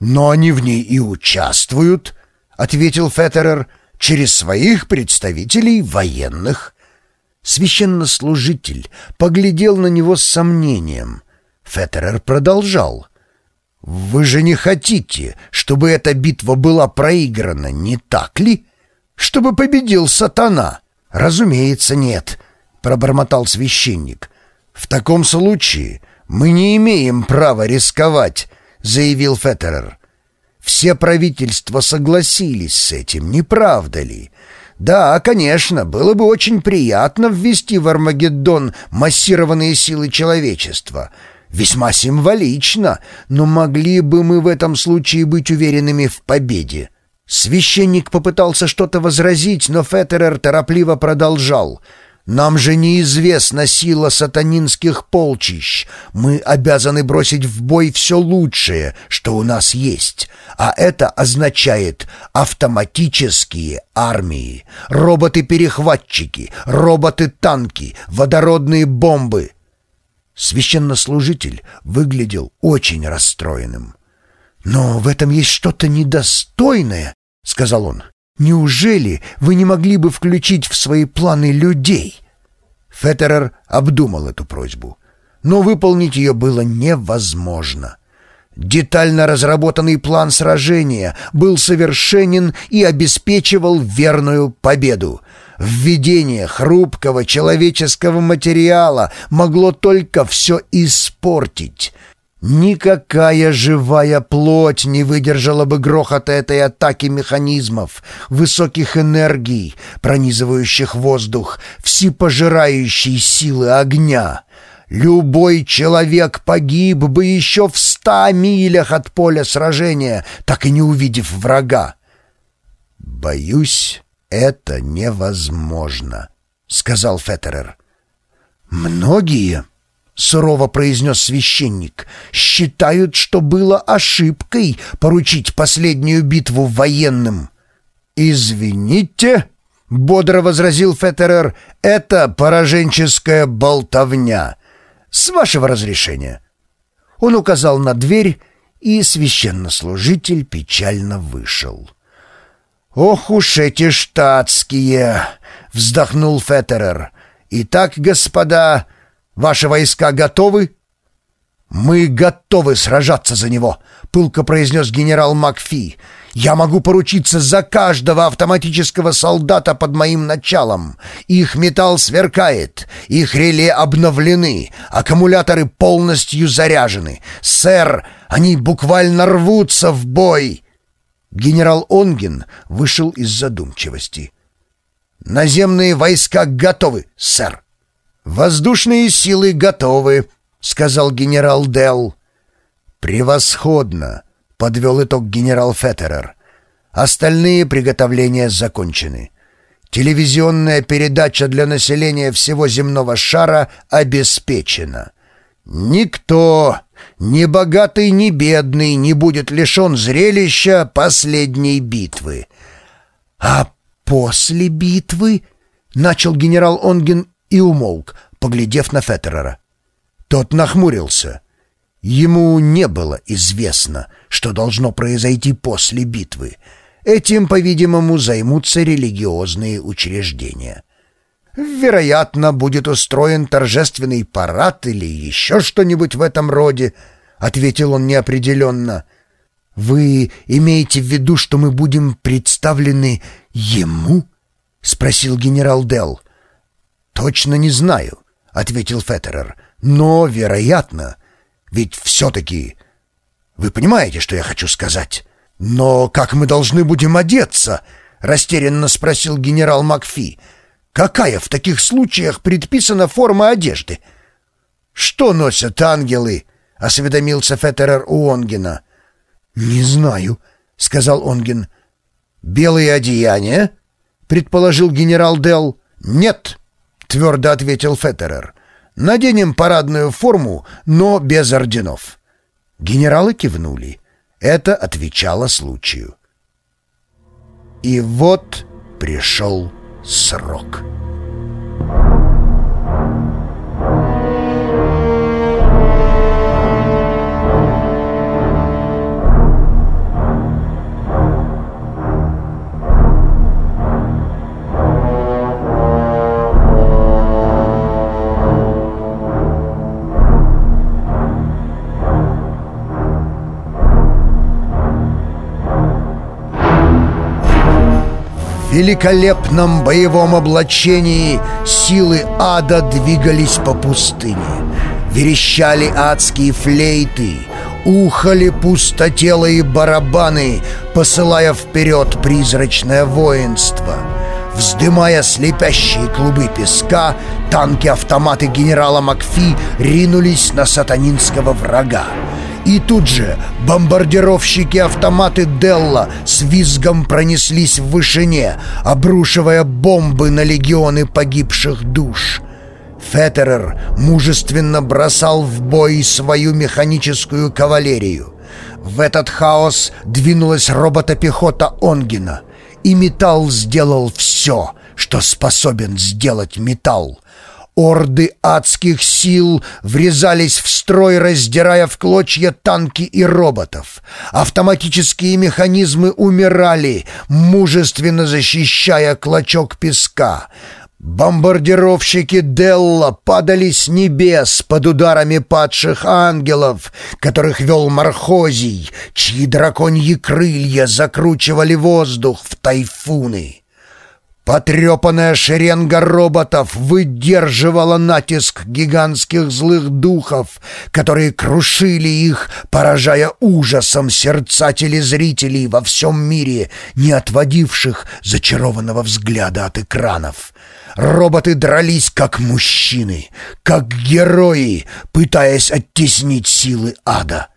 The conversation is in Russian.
«Но они в ней и участвуют», — ответил Феттерер, — «через своих представителей военных». Священнослужитель поглядел на него с сомнением. Феттерер продолжал. «Вы же не хотите, чтобы эта битва была проиграна, не так ли? Чтобы победил сатана?» «Разумеется, нет», — пробормотал священник. «В таком случае мы не имеем права рисковать», — заявил Феттерер. «Все правительства согласились с этим, не правда ли?» Да, конечно, было бы очень приятно ввести в Армагеддон массированные силы человечества. Весьма символично, но могли бы мы в этом случае быть уверенными в победе. Священник попытался что-то возразить, но Феттерер торопливо продолжал — нам же неизвестна сила сатанинских полчищ. Мы обязаны бросить в бой все лучшее, что у нас есть. А это означает автоматические армии, роботы-перехватчики, роботы-танки, водородные бомбы. Священнослужитель выглядел очень расстроенным. «Но в этом есть что-то недостойное», — сказал он. Неужели вы не могли бы включить в свои планы людей?» Феттерер обдумал эту просьбу, но выполнить ее было невозможно. Детально разработанный план сражения был совершенен и обеспечивал верную победу. Введение хрупкого человеческого материала могло только все испортить — Никакая живая плоть не выдержала бы грохота этой атаки механизмов, высоких энергий, пронизывающих воздух, всепожирающей силы огня. Любой человек погиб бы еще в ста милях от поля сражения, так и не увидев врага. «Боюсь, это невозможно», — сказал Феттерер. «Многие», — сурово произнес священник, — «считают, что было ошибкой поручить последнюю битву военным». «Извините», — бодро возразил Феттерер, — «это пораженческая болтовня. С вашего разрешения». Он указал на дверь, и священнослужитель печально вышел. «Ох уж эти штатские!» — вздохнул Феттерер. «Итак, господа...» Ваши войска готовы?» «Мы готовы сражаться за него», — пылко произнес генерал Макфи. «Я могу поручиться за каждого автоматического солдата под моим началом. Их металл сверкает, их реле обновлены, аккумуляторы полностью заряжены. Сэр, они буквально рвутся в бой!» Генерал Онгин вышел из задумчивости. «Наземные войска готовы, сэр!» «Воздушные силы готовы», — сказал генерал Делл. «Превосходно», — подвел итог генерал Феттерер. «Остальные приготовления закончены. Телевизионная передача для населения всего земного шара обеспечена. Никто, ни богатый, ни бедный, не будет лишен зрелища последней битвы». «А после битвы?» — начал генерал Онгин и умолк, поглядев на Феттерера. Тот нахмурился. Ему не было известно, что должно произойти после битвы. Этим, по-видимому, займутся религиозные учреждения. «Вероятно, будет устроен торжественный парад или еще что-нибудь в этом роде», — ответил он неопределенно. «Вы имеете в виду, что мы будем представлены ему?» — спросил генерал Делл. «Точно не знаю», — ответил Феттерер. «Но, вероятно, ведь все-таки... Вы понимаете, что я хочу сказать?» «Но как мы должны будем одеться?» — растерянно спросил генерал Макфи. «Какая в таких случаях предписана форма одежды?» «Что носят ангелы?» — осведомился Феттерер у Онгена. «Не знаю», — сказал Онгин. «Белые одеяния?» — предположил генерал Делл. «Нет», — твердо ответил Феттерер. «Наденем парадную форму, но без орденов». Генералы кивнули. Это отвечало случаю. И вот пришел срок. Великолепном боевом облачении силы ада двигались по пустыне. Верещали адские флейты, ухали пустотелые барабаны, посылая вперед призрачное воинство. Вздымая слепящие клубы песка, танки-автоматы генерала Макфи ринулись на сатанинского врага. И тут же бомбардировщики-автоматы Делла с визгом пронеслись в вышине, обрушивая бомбы на легионы погибших душ. Феттерер мужественно бросал в бой свою механическую кавалерию. В этот хаос двинулась роботопехота Онгина, и металл сделал все, что способен сделать металл. Орды адских сил врезались в строй, раздирая в клочья танки и роботов. Автоматические механизмы умирали, мужественно защищая клочок песка. Бомбардировщики Делла падали с небес под ударами падших ангелов, которых вел Мархозий, чьи драконьи крылья закручивали воздух в тайфуны. Потрепанная шеренга роботов выдерживала натиск гигантских злых духов, которые крушили их, поражая ужасом сердца телезрителей во всем мире, не отводивших зачарованного взгляда от экранов. Роботы дрались как мужчины, как герои, пытаясь оттеснить силы ада.